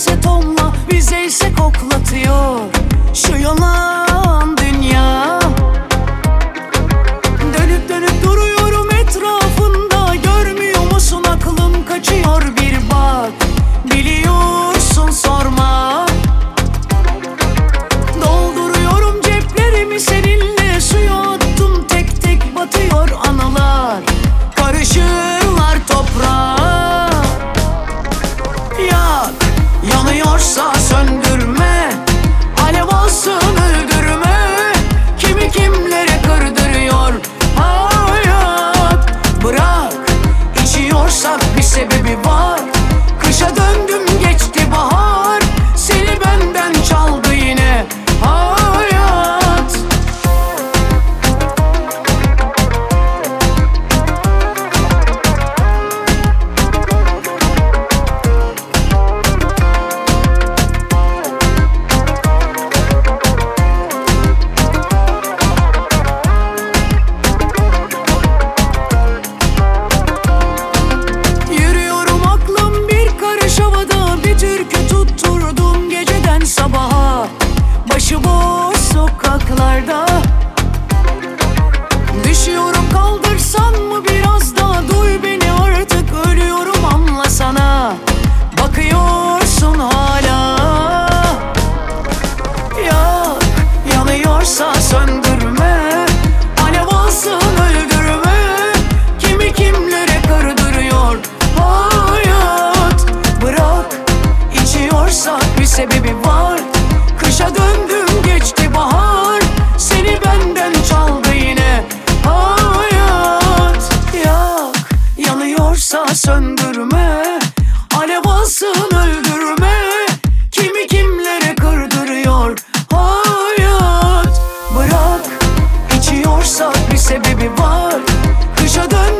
ise tonla bize ise koklatıyor. Sunday. Başıboş sokaklarda. Düşüyorum kaldırsan mı biraz daha Yanıyorsa söndürme. Alev alsın öldürme. Kimi kimlere kırdırıyor hayat? Bırak içiyorsa bir sebebi var. Kışa dön